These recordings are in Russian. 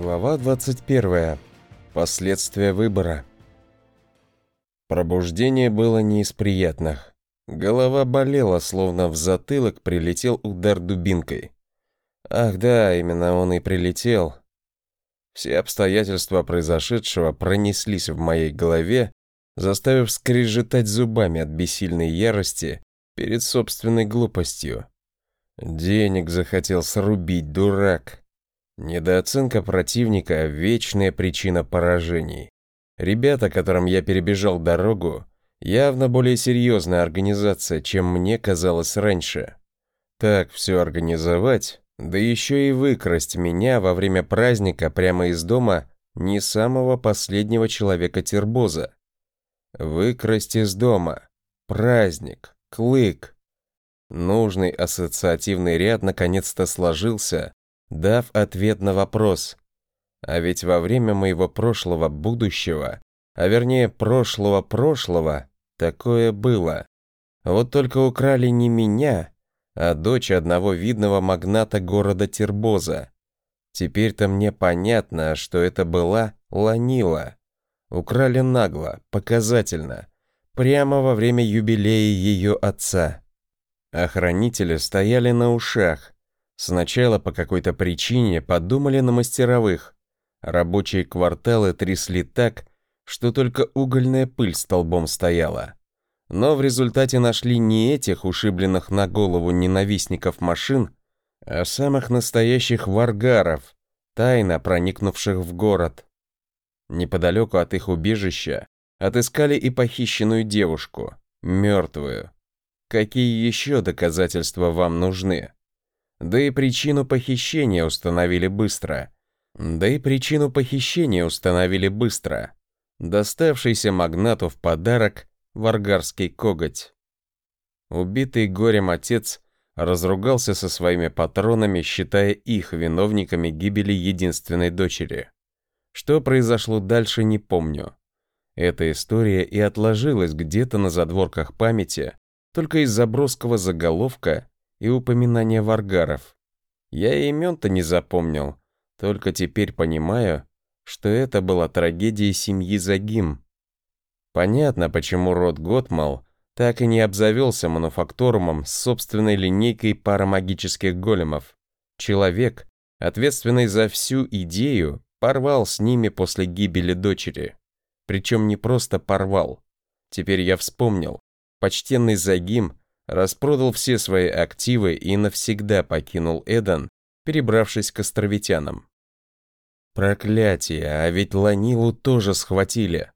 Глава 21. Последствия выбора. Пробуждение было не из приятных. Голова болела, словно в затылок прилетел удар дубинкой. Ах да, именно он и прилетел. Все обстоятельства произошедшего пронеслись в моей голове, заставив скрежетать зубами от бессильной ярости перед собственной глупостью. Денег захотел срубить, дурак. Недооценка противника – вечная причина поражений. Ребята, которым я перебежал дорогу, явно более серьезная организация, чем мне казалось раньше. Так все организовать, да еще и выкрасть меня во время праздника прямо из дома не самого последнего человека Тербоза. Выкрасть из дома. Праздник. Клык. Нужный ассоциативный ряд наконец-то сложился, дав ответ на вопрос. А ведь во время моего прошлого будущего, а вернее прошлого-прошлого, такое было. Вот только украли не меня, а дочь одного видного магната города Тербоза. Теперь-то мне понятно, что это была Ланила. Украли нагло, показательно, прямо во время юбилея ее отца. Охранители стояли на ушах, Сначала по какой-то причине подумали на мастеровых. Рабочие кварталы трясли так, что только угольная пыль столбом стояла. Но в результате нашли не этих ушибленных на голову ненавистников машин, а самых настоящих варгаров, тайно проникнувших в город. Неподалеку от их убежища отыскали и похищенную девушку, мертвую. Какие еще доказательства вам нужны? Да и причину похищения установили быстро. Да и причину похищения установили быстро. Доставшийся магнату в подарок варгарский коготь. Убитый горем отец разругался со своими патронами, считая их виновниками гибели единственной дочери. Что произошло дальше, не помню. Эта история и отложилась где-то на задворках памяти, только из-за броского заголовка и упоминания варгаров. Я и имен-то не запомнил, только теперь понимаю, что это была трагедия семьи Загим. Понятно, почему род Готмал так и не обзавелся мануфакторумом с собственной линейкой парамагических големов. Человек, ответственный за всю идею, порвал с ними после гибели дочери. Причем не просто порвал. Теперь я вспомнил. Почтенный Загим распродал все свои активы и навсегда покинул Эден, перебравшись к островитянам. Проклятие, а ведь Ланилу тоже схватили.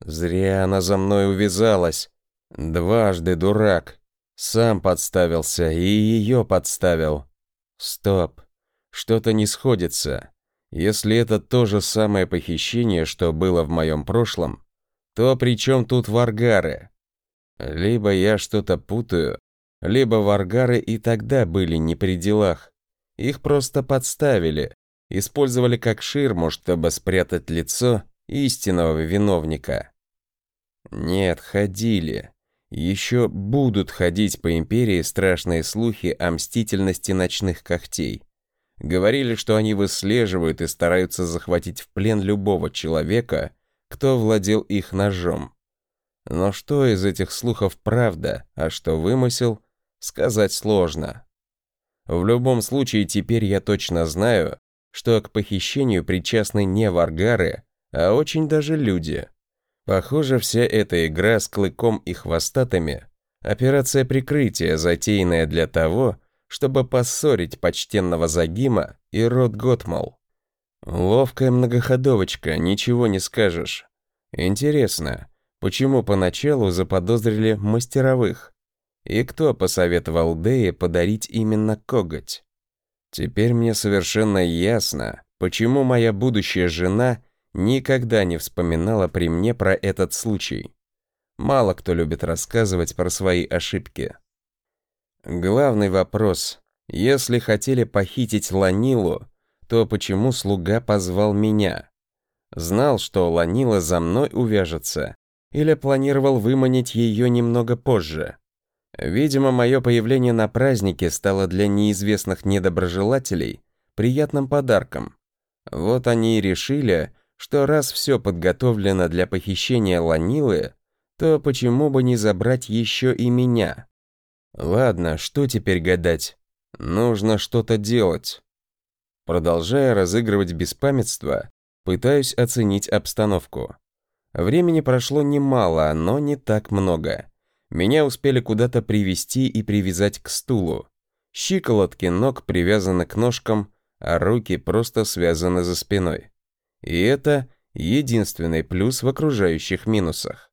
Зря она за мной увязалась. Дважды дурак. Сам подставился и ее подставил. Стоп. Что-то не сходится. Если это то же самое похищение, что было в моем прошлом, то при чем тут варгары? Либо я что-то путаю, либо варгары и тогда были не при делах. Их просто подставили, использовали как ширму, чтобы спрятать лицо истинного виновника. Нет, ходили. Еще будут ходить по империи страшные слухи о мстительности ночных когтей. Говорили, что они выслеживают и стараются захватить в плен любого человека, кто владел их ножом. Но что из этих слухов правда, а что вымысел, сказать сложно. В любом случае, теперь я точно знаю, что к похищению причастны не варгары, а очень даже люди. Похоже, вся эта игра с клыком и хвостатыми – операция прикрытия, затеянная для того, чтобы поссорить почтенного Загима и род Готмал. Ловкая многоходовочка, ничего не скажешь. Интересно, Почему поначалу заподозрили мастеровых? И кто посоветовал Дее подарить именно коготь? Теперь мне совершенно ясно, почему моя будущая жена никогда не вспоминала при мне про этот случай. Мало кто любит рассказывать про свои ошибки. Главный вопрос. Если хотели похитить Ланилу, то почему слуга позвал меня? Знал, что Ланила за мной увяжется, или планировал выманить ее немного позже. Видимо, мое появление на празднике стало для неизвестных недоброжелателей приятным подарком. Вот они и решили, что раз все подготовлено для похищения Ланилы, то почему бы не забрать еще и меня? Ладно, что теперь гадать? Нужно что-то делать. Продолжая разыгрывать беспамятство, пытаюсь оценить обстановку. Времени прошло немало, но не так много. Меня успели куда-то привести и привязать к стулу. Щиколотки ног привязаны к ножкам, а руки просто связаны за спиной. И это единственный плюс в окружающих минусах.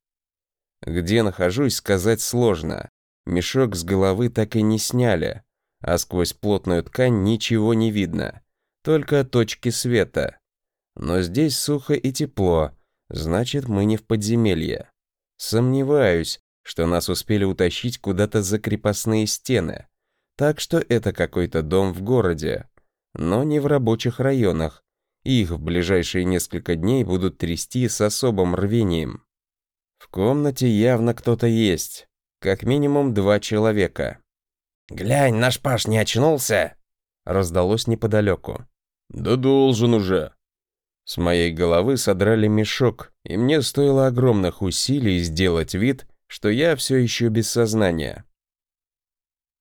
Где нахожусь, сказать сложно. Мешок с головы так и не сняли, а сквозь плотную ткань ничего не видно, только точки света. Но здесь сухо и тепло, значит, мы не в подземелье. Сомневаюсь, что нас успели утащить куда-то за крепостные стены. Так что это какой-то дом в городе, но не в рабочих районах. Их в ближайшие несколько дней будут трясти с особым рвением. В комнате явно кто-то есть, как минимум два человека. «Глянь, наш Паш не очнулся!» Раздалось неподалеку. «Да должен уже!» С моей головы содрали мешок, и мне стоило огромных усилий сделать вид, что я все еще без сознания.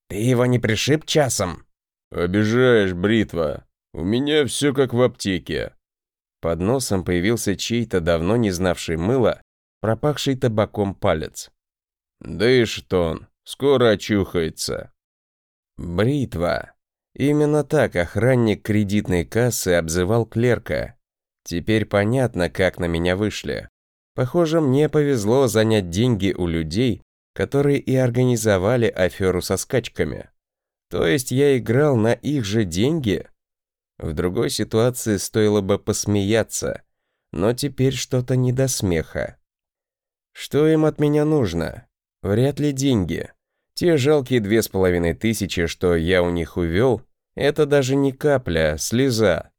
«Ты его не пришиб часом?» «Обижаешь, бритва. У меня все как в аптеке». Под носом появился чей-то давно не знавший мыло, пропахший табаком палец. «Да и что он, скоро очухается». «Бритва». Именно так охранник кредитной кассы обзывал клерка. Теперь понятно, как на меня вышли. Похоже, мне повезло занять деньги у людей, которые и организовали аферу со скачками. То есть я играл на их же деньги? В другой ситуации стоило бы посмеяться, но теперь что-то не до смеха. Что им от меня нужно? Вряд ли деньги. Те жалкие две с половиной тысячи, что я у них увел, это даже не капля, а слеза.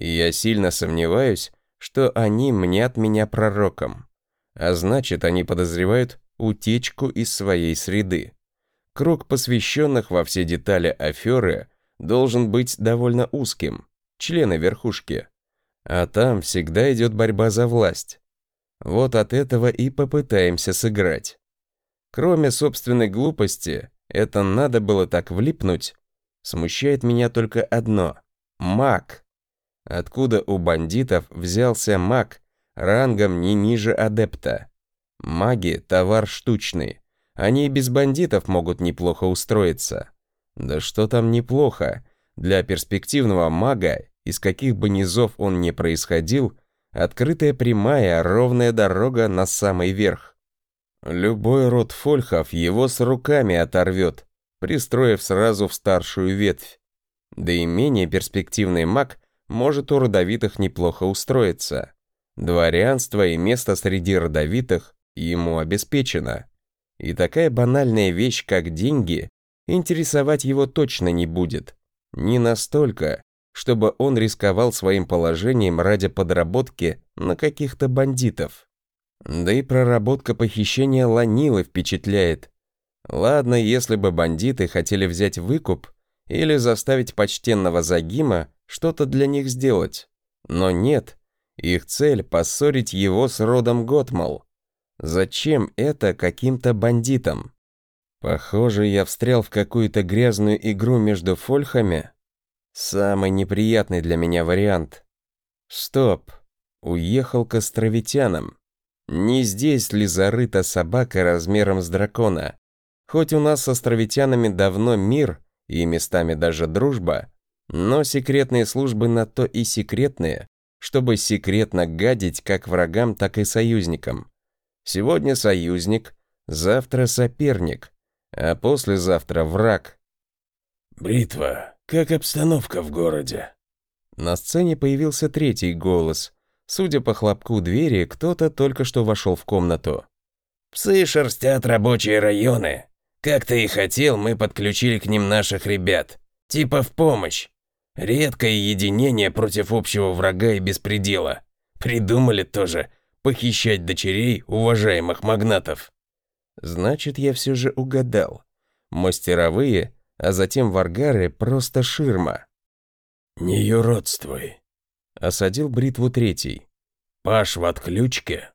И я сильно сомневаюсь, что они мнят меня пророком. А значит, они подозревают утечку из своей среды. Круг посвященных во все детали аферы должен быть довольно узким, члены верхушки. А там всегда идет борьба за власть. Вот от этого и попытаемся сыграть. Кроме собственной глупости, это надо было так влипнуть. Смущает меня только одно – маг. Откуда у бандитов взялся маг рангом не ниже адепта? Маги – товар штучный. Они и без бандитов могут неплохо устроиться. Да что там неплохо? Для перспективного мага, из каких бы низов он ни происходил, открытая прямая, ровная дорога на самый верх. Любой род фольхов его с руками оторвет, пристроив сразу в старшую ветвь. Да и менее перспективный маг может у родовитых неплохо устроиться. Дворянство и место среди родовитых ему обеспечено. И такая банальная вещь, как деньги, интересовать его точно не будет. Не настолько, чтобы он рисковал своим положением ради подработки на каких-то бандитов. Да и проработка похищения Ланилы впечатляет. Ладно, если бы бандиты хотели взять выкуп или заставить почтенного Загима что-то для них сделать. Но нет, их цель — поссорить его с родом Готмал. Зачем это каким-то бандитам? Похоже, я встрял в какую-то грязную игру между фольхами. Самый неприятный для меня вариант. Стоп. Уехал к островитянам. Не здесь ли зарыта собака размером с дракона? Хоть у нас с островитянами давно мир и местами даже дружба, но секретные службы на то и секретные, чтобы секретно гадить как врагам, так и союзникам. Сегодня союзник, завтра соперник, а послезавтра враг. «Бритва, как обстановка в городе?» На сцене появился третий голос. Судя по хлопку двери, кто-то только что вошел в комнату. «Псы шерстят рабочие районы. Как ты и хотел, мы подключили к ним наших ребят. Типа в помощь. Редкое единение против общего врага и беспредела. Придумали тоже похищать дочерей уважаемых магнатов. Значит, я все же угадал. Мастеровые, а затем варгары просто ширма. Не юродствуй. Осадил бритву третий. «Паш в отключке.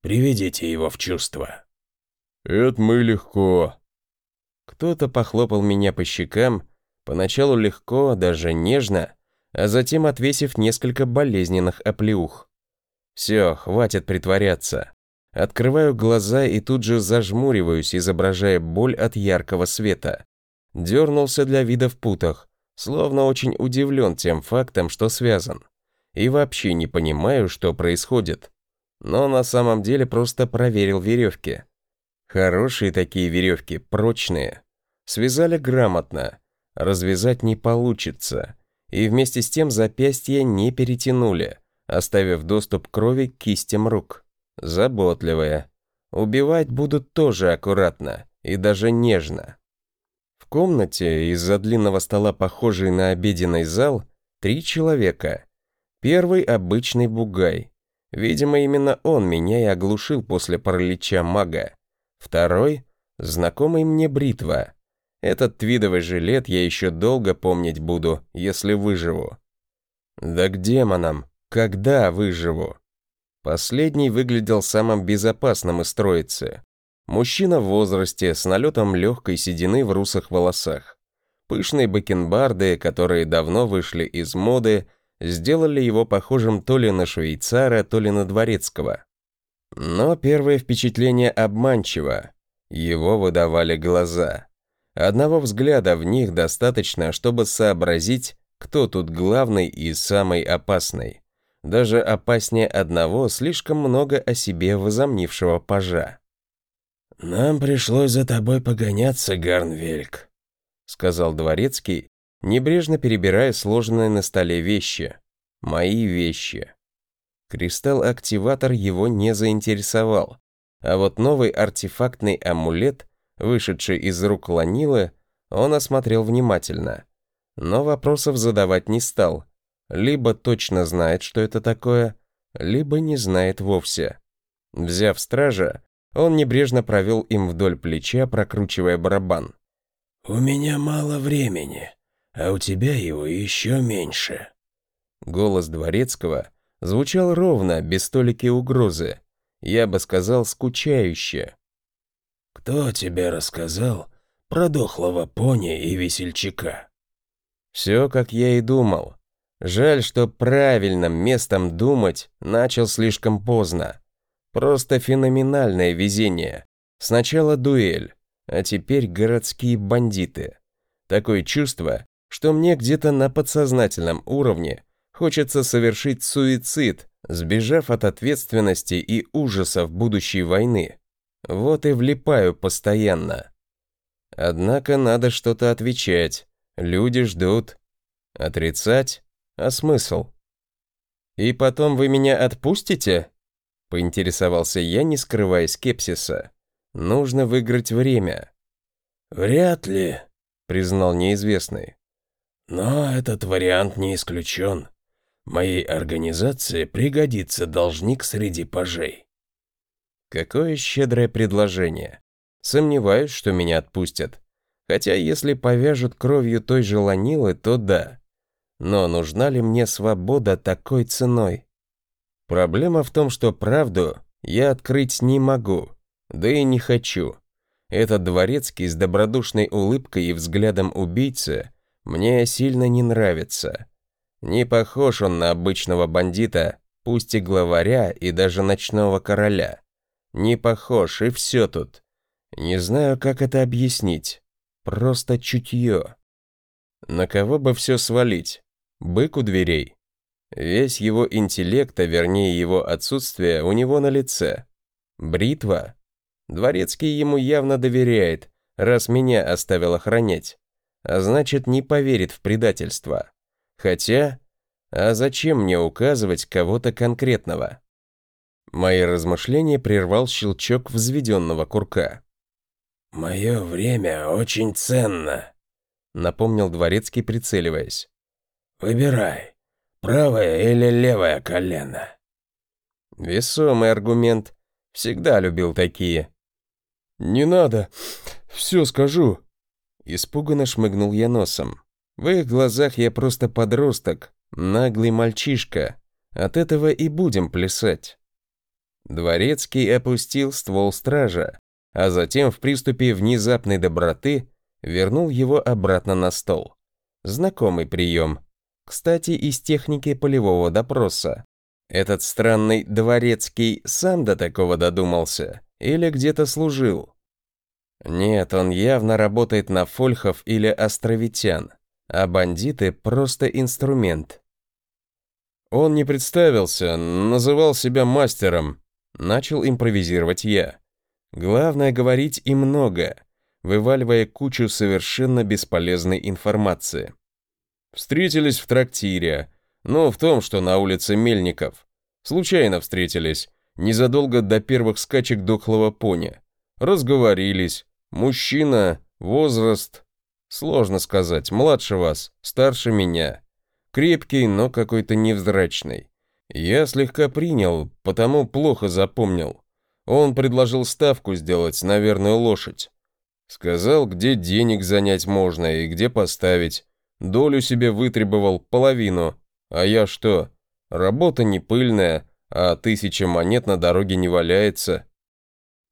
Приведите его в чувство». «Это мы легко». Кто-то похлопал меня по щекам, поначалу легко, даже нежно, а затем отвесив несколько болезненных оплеух. Все, хватит притворяться. Открываю глаза и тут же зажмуриваюсь, изображая боль от яркого света. Дернулся для вида в путах, словно очень удивлен тем фактом, что связан. И вообще не понимаю, что происходит. Но на самом деле просто проверил веревки. Хорошие такие веревки, прочные. Связали грамотно. Развязать не получится. И вместе с тем запястья не перетянули, оставив доступ крови к кистям рук. Заботливые. Убивать будут тоже аккуратно и даже нежно. В комнате, из-за длинного стола, похожей на обеденный зал, три человека. Первый — обычный бугай. Видимо, именно он меня и оглушил после паралича мага. Второй — знакомый мне бритва. Этот твидовый жилет я еще долго помнить буду, если выживу. Да к демонам, когда выживу? Последний выглядел самым безопасным из троицы. Мужчина в возрасте, с налетом легкой седины в русых волосах. Пышные бакенбарды, которые давно вышли из моды, сделали его похожим то ли на швейцара, то ли на дворецкого. Но первое впечатление обманчиво. Его выдавали глаза. Одного взгляда в них достаточно, чтобы сообразить, кто тут главный и самый опасный. Даже опаснее одного слишком много о себе возомнившего пажа. «Нам пришлось за тобой погоняться, Гарнвельк», — сказал дворецкий, небрежно перебирая сложенные на столе вещи. Мои вещи. Кристалл-активатор его не заинтересовал, а вот новый артефактный амулет, вышедший из рук Ланилы, он осмотрел внимательно. Но вопросов задавать не стал. Либо точно знает, что это такое, либо не знает вовсе. Взяв стража, он небрежно провел им вдоль плеча, прокручивая барабан. «У меня мало времени», а у тебя его еще меньше». Голос Дворецкого звучал ровно, без толики угрозы. Я бы сказал, скучающе. «Кто тебе рассказал про дохлого пони и весельчака?» Все, как я и думал. Жаль, что правильным местом думать начал слишком поздно. Просто феноменальное везение. Сначала дуэль, а теперь городские бандиты. Такое чувство, что мне где-то на подсознательном уровне хочется совершить суицид, сбежав от ответственности и ужасов будущей войны. Вот и влипаю постоянно. Однако надо что-то отвечать. Люди ждут. Отрицать? А смысл? «И потом вы меня отпустите?» Поинтересовался я, не скрывая скепсиса. «Нужно выиграть время». «Вряд ли», — признал неизвестный. Но этот вариант не исключен. Моей организации пригодится должник среди пажей. Какое щедрое предложение. Сомневаюсь, что меня отпустят. Хотя если повяжут кровью той же Ланилы, то да. Но нужна ли мне свобода такой ценой? Проблема в том, что правду я открыть не могу, да и не хочу. Этот дворецкий с добродушной улыбкой и взглядом убийцы мне сильно не нравится. Не похож он на обычного бандита, пусть и главаря, и даже ночного короля. Не похож, и все тут. Не знаю, как это объяснить. Просто чутье. На кого бы все свалить? Бык у дверей. Весь его интеллект, а вернее его отсутствие, у него на лице. Бритва? Дворецкий ему явно доверяет, раз меня оставил охранять а значит не поверит в предательство. Хотя, а зачем мне указывать кого-то конкретного? Мои размышления прервал щелчок взведенного курка. «Мое время очень ценно», — напомнил Дворецкий, прицеливаясь. «Выбирай, правое или левое колено». Весомый аргумент. Всегда любил такие. «Не надо, все скажу», Испуганно шмыгнул я носом. В их глазах я просто подросток, Наглый мальчишка. От этого и будем плясать. Дворецкий опустил ствол стража, а затем в приступе внезапной доброты вернул его обратно на стол. Знакомый прием. Кстати, из техники полевого допроса. Этот странный дворецкий сам до такого додумался или где-то служил? Нет, он явно работает на фольхов или островитян, а бандиты просто инструмент. Он не представился, называл себя мастером, начал импровизировать я. Главное говорить и много, вываливая кучу совершенно бесполезной информации. Встретились в трактире, но в том, что на улице Мельников. Случайно встретились, незадолго до первых скачек дохлого пони. Разговорились. Мужчина, возраст... Сложно сказать, младше вас, старше меня. Крепкий, но какой-то невзрачный. Я слегка принял, потому плохо запомнил. Он предложил ставку сделать на верную лошадь. Сказал, где денег занять можно и где поставить. Долю себе вытребовал половину. А я что? Работа не пыльная, а тысяча монет на дороге не валяется.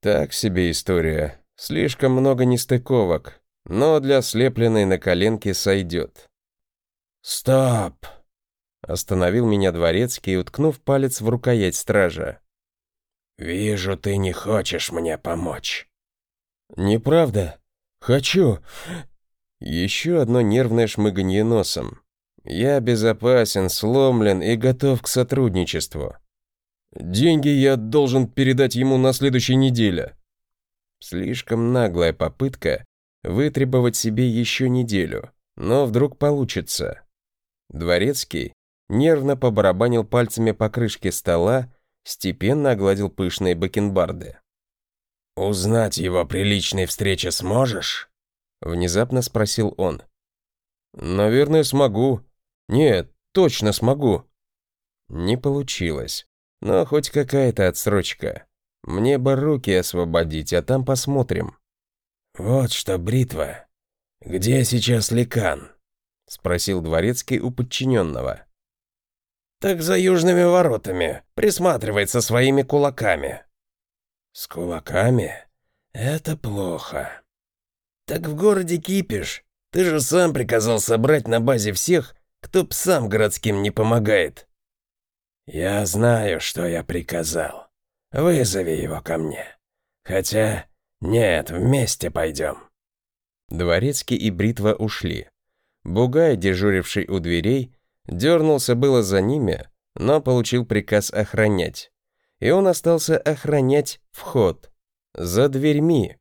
Так себе история. Слишком много нестыковок, но для слепленной на коленке сойдет. «Стоп!» Остановил меня дворецкий, уткнув палец в рукоять стража. «Вижу, ты не хочешь мне помочь». «Неправда. Хочу». Еще одно нервное шмыганье носом. Я безопасен, сломлен и готов к сотрудничеству. Деньги я должен передать ему на следующей неделе. Слишком наглая попытка вытребовать себе еще неделю, но вдруг получится. Дворецкий нервно побарабанил пальцами по крышке стола, степенно огладил пышные бакенбарды. «Узнать его при личной встрече сможешь?» Внезапно спросил он. «Наверное, смогу. Нет, точно смогу». Не получилось. Но хоть какая-то отсрочка. Мне бы руки освободить, а там посмотрим. «Вот что, бритва. Где сейчас Ликан?» Спросил дворецкий у подчиненного. «Так за южными воротами. Присматривает со своими кулаками». «С кулаками? Это плохо». «Так в городе кипиш. Ты же сам приказал собрать на базе всех, кто псам городским не помогает». «Я знаю, что я приказал. Вызови его ко мне. Хотя, нет, вместе пойдем». Дворецкий и Бритва ушли. Бугай, дежуривший у дверей, дернулся было за ними, но получил приказ охранять. И он остался охранять вход. За дверьми.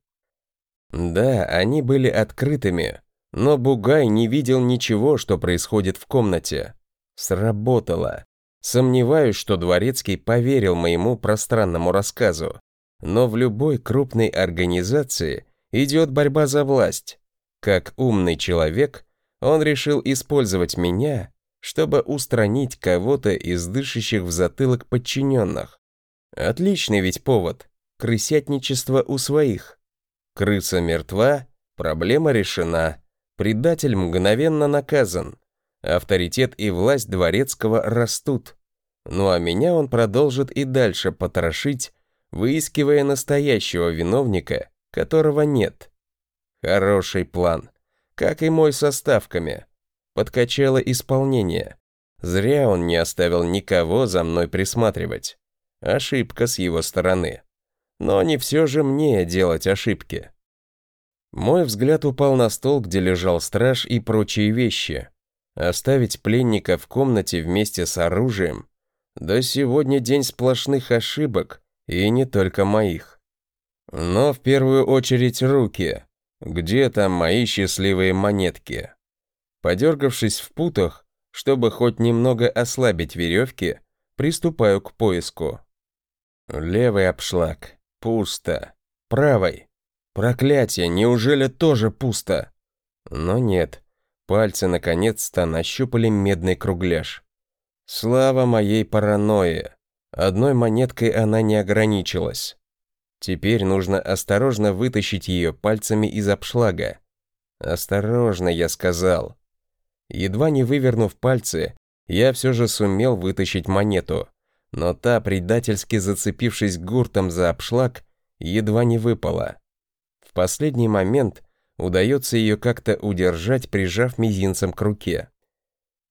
Да, они были открытыми, но Бугай не видел ничего, что происходит в комнате. Сработало. Сомневаюсь, что Дворецкий поверил моему пространному рассказу. Но в любой крупной организации идет борьба за власть. Как умный человек, он решил использовать меня, чтобы устранить кого-то из дышащих в затылок подчиненных. Отличный ведь повод. Крысятничество у своих. Крыса мертва, проблема решена. Предатель мгновенно наказан. Авторитет и власть дворецкого растут. Ну а меня он продолжит и дальше потрошить, выискивая настоящего виновника, которого нет. Хороший план. Как и мой со ставками. Подкачало исполнение. Зря он не оставил никого за мной присматривать. Ошибка с его стороны. Но не все же мне делать ошибки. Мой взгляд упал на стол, где лежал страж и прочие вещи. Оставить пленника в комнате вместе с оружием? Да сегодня день сплошных ошибок, и не только моих. Но в первую очередь руки. Где там мои счастливые монетки? Подергавшись в путах, чтобы хоть немного ослабить веревки, приступаю к поиску. Левый обшлаг. Пусто. Правый. Проклятие, неужели тоже пусто? Но нет. Пальцы наконец-то нащупали медный кругляш. Слава моей паранойи. Одной монеткой она не ограничилась. Теперь нужно осторожно вытащить ее пальцами из обшлага. Осторожно, я сказал. Едва не вывернув пальцы, я все же сумел вытащить монету, но та, предательски зацепившись гуртом за обшлаг, едва не выпала. В последний момент удается ее как-то удержать, прижав мизинцем к руке.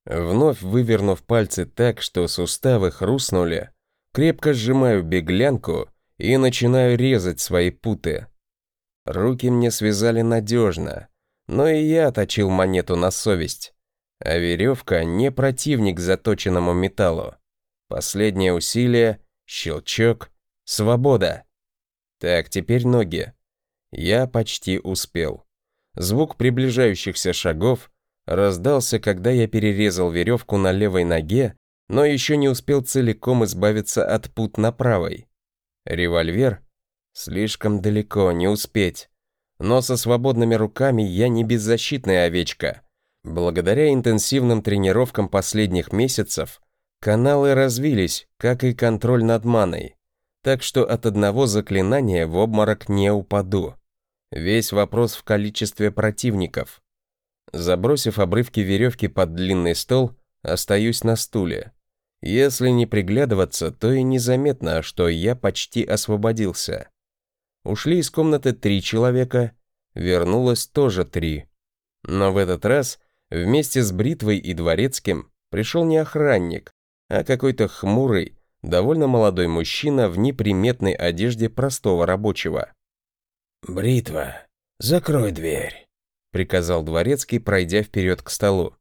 Вновь вывернув пальцы так, что суставы хрустнули, крепко сжимаю беглянку и начинаю резать свои путы. Руки мне связали надежно, но и я точил монету на совесть. А веревка не противник заточенному металлу. Последнее усилие, щелчок, свобода. Так, теперь ноги. Я почти успел. Звук приближающихся шагов раздался, когда я перерезал веревку на левой ноге, но еще не успел целиком избавиться от пут на правой. Револьвер? Слишком далеко, не успеть. Но со свободными руками я не беззащитная овечка. Благодаря интенсивным тренировкам последних месяцев, каналы развились, как и контроль над маной. Так что от одного заклинания в обморок не упаду. Весь вопрос в количестве противников. Забросив обрывки веревки под длинный стол, остаюсь на стуле. Если не приглядываться, то и незаметно, что я почти освободился. Ушли из комнаты три человека, вернулось тоже три. Но в этот раз вместе с Бритвой и Дворецким пришел не охранник, а какой-то хмурый, довольно молодой мужчина в неприметной одежде простого рабочего. «Бритва, закрой дверь», — приказал Дворецкий, пройдя вперед к столу.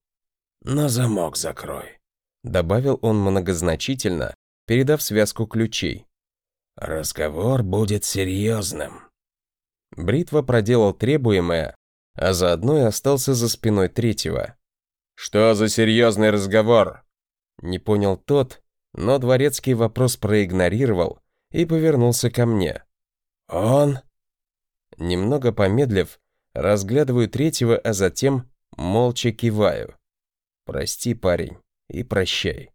«На замок закрой», — добавил он многозначительно, передав связку ключей. «Разговор будет серьезным». Бритва проделал требуемое, а заодно и остался за спиной третьего. «Что за серьезный разговор?» Не понял тот, но дворецкий вопрос проигнорировал и повернулся ко мне. «Он?» Немного помедлив, разглядываю третьего, а затем молча киваю. «Прости, парень, и прощай».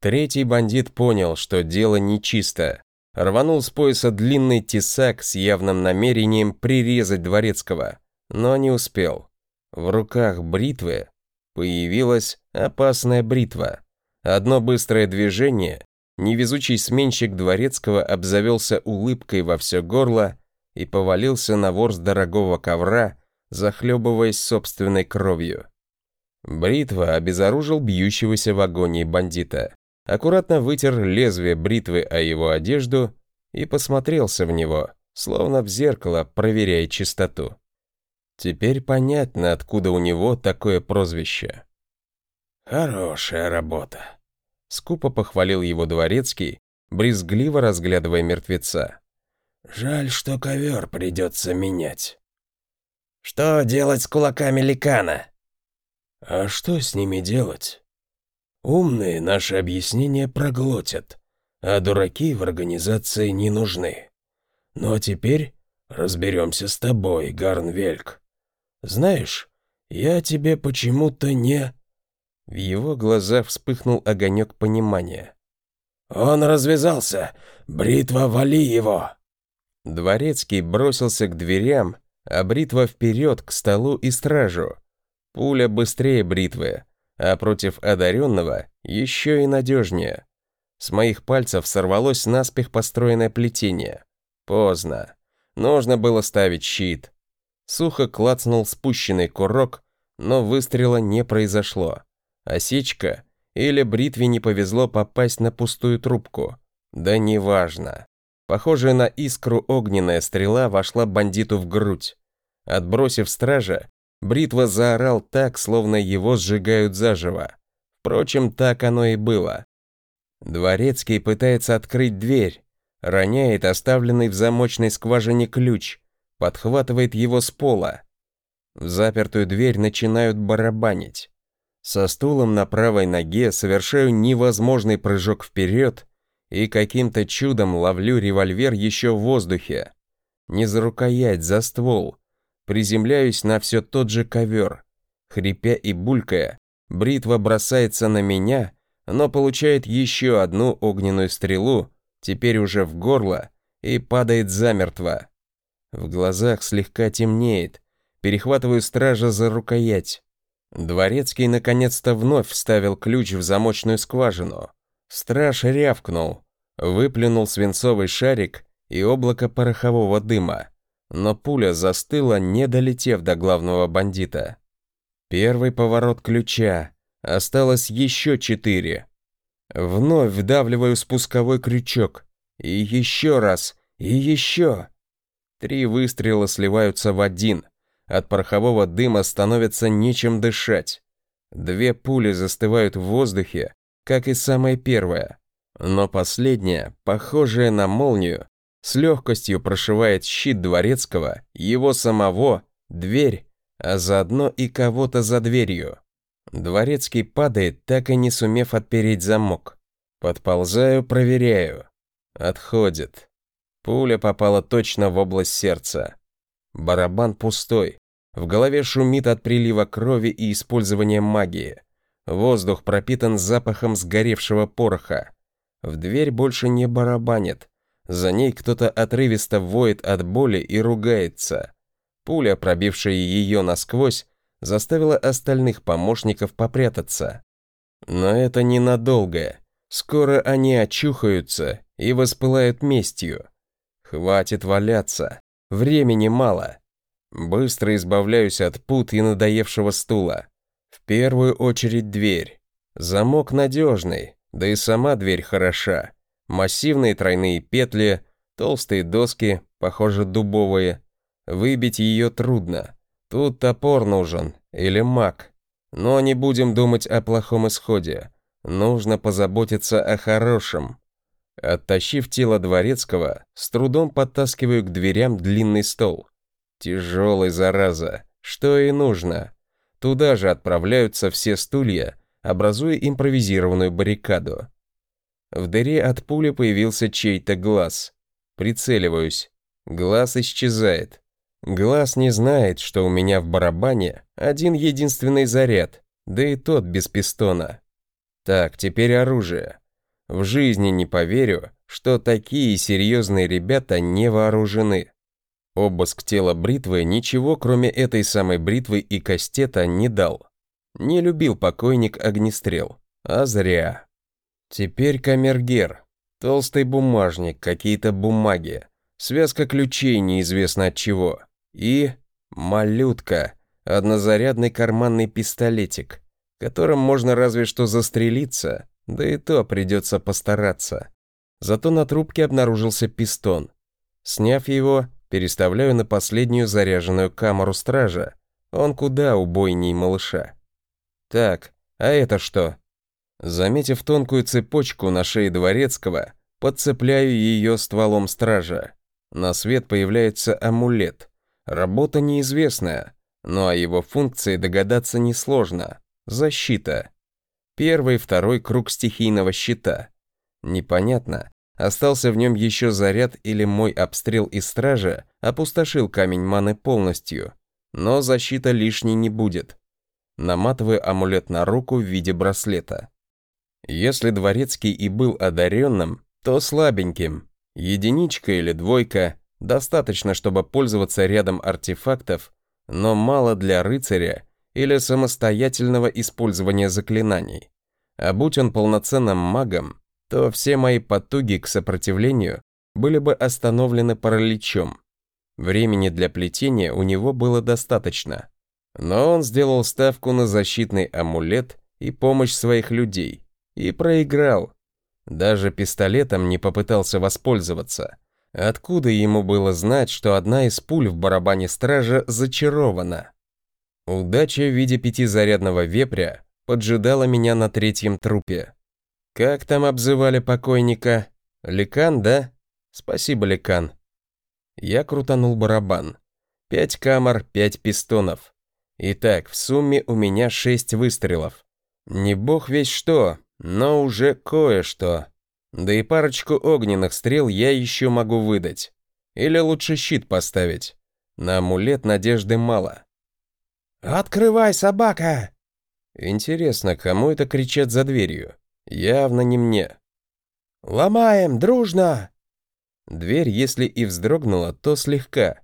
Третий бандит понял, что дело нечисто. Рванул с пояса длинный тесак с явным намерением прирезать дворецкого, но не успел. В руках бритвы появилась опасная бритва. Одно быстрое движение, невезучий сменщик дворецкого обзавелся улыбкой во все горло и повалился на ворс дорогого ковра, захлебываясь собственной кровью. Бритва обезоружил бьющегося в агонии бандита, аккуратно вытер лезвие бритвы о его одежду и посмотрелся в него, словно в зеркало, проверяя чистоту. Теперь понятно, откуда у него такое прозвище. «Хорошая работа», — скупо похвалил его дворецкий, брезгливо разглядывая мертвеца. Жаль, что ковер придется менять. Что делать с кулаками ликана? А что с ними делать? Умные наши объяснения проглотят, а дураки в организации не нужны. Ну а теперь разберемся с тобой, Гарнвельк. Знаешь, я тебе почему-то не...» В его глазах вспыхнул огонек понимания. «Он развязался! Бритва, вали его!» Дворецкий бросился к дверям, а бритва вперед к столу и стражу. Пуля быстрее бритвы, а против одаренного еще и надежнее. С моих пальцев сорвалось наспех построенное плетение. Поздно. Нужно было ставить щит. Сухо клацнул спущенный курок, но выстрела не произошло. Осечка или бритве не повезло попасть на пустую трубку. Да неважно. Похожая на искру огненная стрела вошла бандиту в грудь. Отбросив стража, Бритва заорал так, словно его сжигают заживо. Впрочем, так оно и было. Дворецкий пытается открыть дверь, роняет оставленный в замочной скважине ключ, подхватывает его с пола. В запертую дверь начинают барабанить. Со стулом на правой ноге совершаю невозможный прыжок вперед и каким-то чудом ловлю револьвер еще в воздухе. Не за рукоять, за ствол. Приземляюсь на все тот же ковер. Хрипя и булькая, бритва бросается на меня, но получает еще одну огненную стрелу, теперь уже в горло, и падает замертво. В глазах слегка темнеет, перехватываю стража за рукоять. Дворецкий наконец-то вновь вставил ключ в замочную скважину. Страж рявкнул, выплюнул свинцовый шарик и облако порохового дыма, но пуля застыла, не долетев до главного бандита. Первый поворот ключа, осталось еще четыре. Вновь вдавливаю спусковой крючок, и еще раз, и еще. Три выстрела сливаются в один, от порохового дыма становится нечем дышать. Две пули застывают в воздухе, как и самая первая. Но последняя, похожая на молнию, с легкостью прошивает щит дворецкого, его самого, дверь, а заодно и кого-то за дверью. Дворецкий падает, так и не сумев отпереть замок. Подползаю, проверяю. Отходит. Пуля попала точно в область сердца. Барабан пустой. В голове шумит от прилива крови и использования магии. Воздух пропитан запахом сгоревшего пороха. В дверь больше не барабанит. За ней кто-то отрывисто воет от боли и ругается. Пуля, пробившая ее насквозь, заставила остальных помощников попрятаться. Но это ненадолго. Скоро они очухаются и воспылают местью. Хватит валяться. Времени мало. Быстро избавляюсь от пут и надоевшего стула. В первую очередь дверь. Замок надежный, да и сама дверь хороша. Массивные тройные петли, толстые доски, похоже дубовые. Выбить ее трудно. Тут топор нужен, или маг. Но не будем думать о плохом исходе. Нужно позаботиться о хорошем. Оттащив тело дворецкого, с трудом подтаскиваю к дверям длинный стол. Тяжелый, зараза, что и нужно. Туда же отправляются все стулья, образуя импровизированную баррикаду. В дыре от пули появился чей-то глаз. Прицеливаюсь. Глаз исчезает. Глаз не знает, что у меня в барабане один единственный заряд, да и тот без пистона. Так, теперь оружие. В жизни не поверю, что такие серьезные ребята не вооружены. Обыск тела бритвы ничего, кроме этой самой бритвы и кастета, не дал. Не любил покойник огнестрел. А зря. Теперь камергер. Толстый бумажник, какие-то бумаги. Связка ключей неизвестно от чего. И малютка. Однозарядный карманный пистолетик, которым можно разве что застрелиться, да и то придется постараться. Зато на трубке обнаружился пистон. Сняв его, переставляю на последнюю заряженную камеру стража. Он куда убойней малыша. Так, а это что? Заметив тонкую цепочку на шее дворецкого, подцепляю ее стволом стража. На свет появляется амулет. Работа неизвестная, но о его функции догадаться несложно. Защита. Первый, второй круг стихийного щита. Непонятно, остался в нем еще заряд или мой обстрел из стража опустошил камень маны полностью. Но защита лишней не будет. Наматываю амулет на руку в виде браслета. Если Дворецкий и был одаренным, то слабеньким. Единичка или двойка достаточно, чтобы пользоваться рядом артефактов, но мало для рыцаря или самостоятельного использования заклинаний. А будь он полноценным магом, то все мои потуги к сопротивлению были бы остановлены параличом. Времени для плетения у него было достаточно. Но он сделал ставку на защитный амулет и помощь своих людей. И проиграл. Даже пистолетом не попытался воспользоваться. Откуда ему было знать, что одна из пуль в барабане стража зачарована? Удача в виде пятизарядного вепря поджидала меня на третьем трупе. Как там обзывали покойника? Ликан, да? Спасибо, Ликан. Я крутанул барабан. Пять камер, пять пистонов. Итак, в сумме у меня шесть выстрелов. Не бог весь что, но уже кое-что. Да и парочку огненных стрел я еще могу выдать. Или лучше щит поставить. На амулет надежды мало. «Открывай, собака!» Интересно, кому это кричат за дверью? Явно не мне. «Ломаем, дружно!» Дверь, если и вздрогнула, то слегка.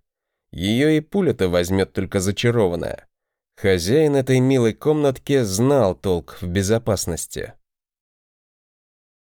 Ее и пуля-то возьмет только зачарованная. Хозяин этой милой комнатки знал толк в безопасности.